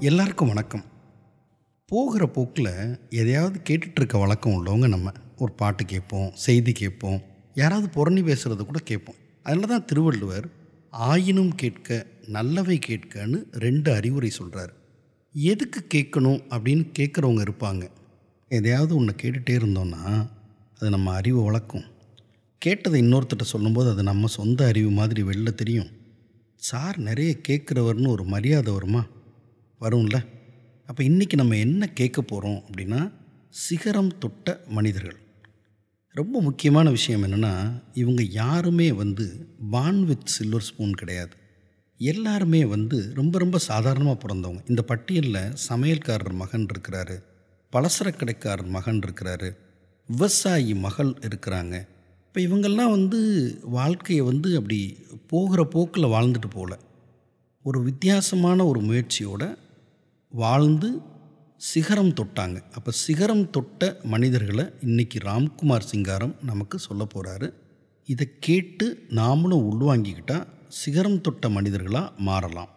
எல்லாருக்கும் வணக்கம். போகிற போக்கில் எதையாவது கேட்டுட்ருக்க வழக்கம் உள்ளவங்க நம்ம. ஒரு பாட்டு கேட்போம் செய்தி கேட்போம் யாராவது புறணி பேசுகிறத கூட கேட்போம். அதில் தான் திருவள்ளுவர் ஆயினும் கேட்க நல்லவை கேட்கன்னு ரெண்டு அறிவுரை சொல்கிறார் எதுக்கு கேட்கணும் அப்படின்னு கேட்குறவங்க இருப்பாங்க. எதையாவது ஒன்று கேட்டுகிட்டே இருந்தோன்னா அது நம்ம அறிவை வளர்க்கும். கேட்டதை இன்னொருத்தட்ட சொல்லும்போது அது நம்ம சொந்த அறிவு மாதிரி வெளில தெரியும். சார் நிறைய கேட்குறவர்னு ஒரு மரியாதை வருமா? வரும்ல? அப்போ இன்றைக்கி நம்ம என்ன கேட்க போகிறோம் அப்படின்னா சிகரம் தொட்ட மனிதர்கள். ரொம்ப முக்கியமான விஷயம் என்னென்னா இவங்க யாருமே வந்து பான் வித் சில்வர் ஸ்பூன் கிடையாது. எல்லாருமே வந்து ரொம்ப ரொம்ப சாதாரணமாக பிறந்தவங்க. இந்த பட்டியலில் சமையல்காரர் மகன் இருக்கிறாரு பலசரக் கடைக்காரர் மகன் இருக்கிறாரு விவசாயி மகள் இருக்கிறாங்க. இப்போ இவங்கெல்லாம் வந்து வாழ்க்கையை வந்து அப்படி போகிற போக்கில் வாழ்ந்துட்டு போகல ஒரு வித்தியாசமான ஒரு முயற்சியோட வாழ்ந்து சிகரம் தொட்டாங்க. அப்போ சிகரம் தொட்ட மனிதர்களை இன்றைக்கி ராம்குமார் சிங்காரம் நமக்கு சொல்ல போகிறாரு இதை கேட்டு நாமளும் உள்வாங்கிக்கிட்டால் சிகரம் தொட்ட மனிதர்களாக மாறலாம்.